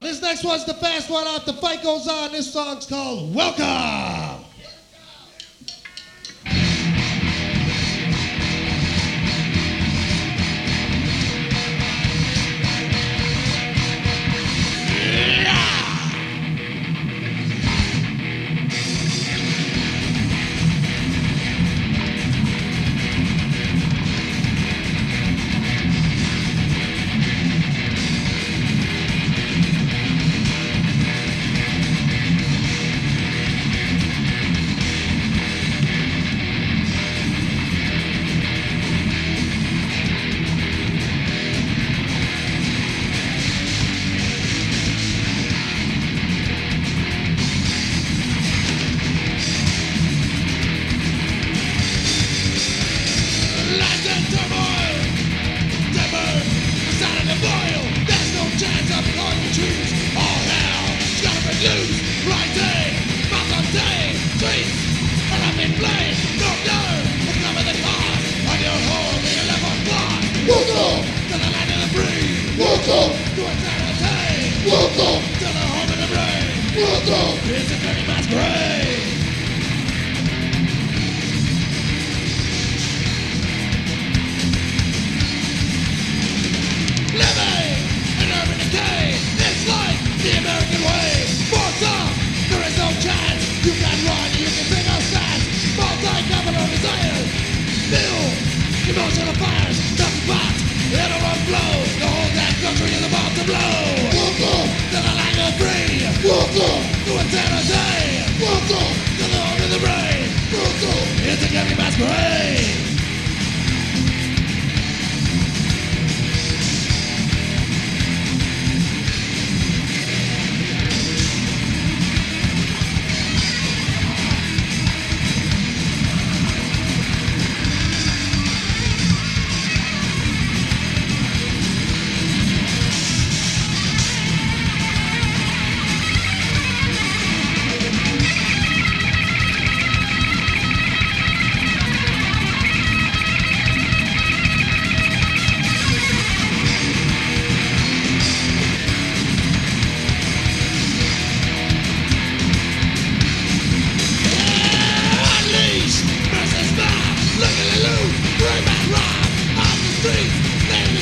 This next one's the fast one off The Fight Goes On. This song's called Welcome. It's gonna emotional fires. Nothing but it overflows. The whole damn country is about to blow. Welcome to the land of free. Welcome to eternity. Welcome to the home of the brave. Welcome, it's a gummy masquerade.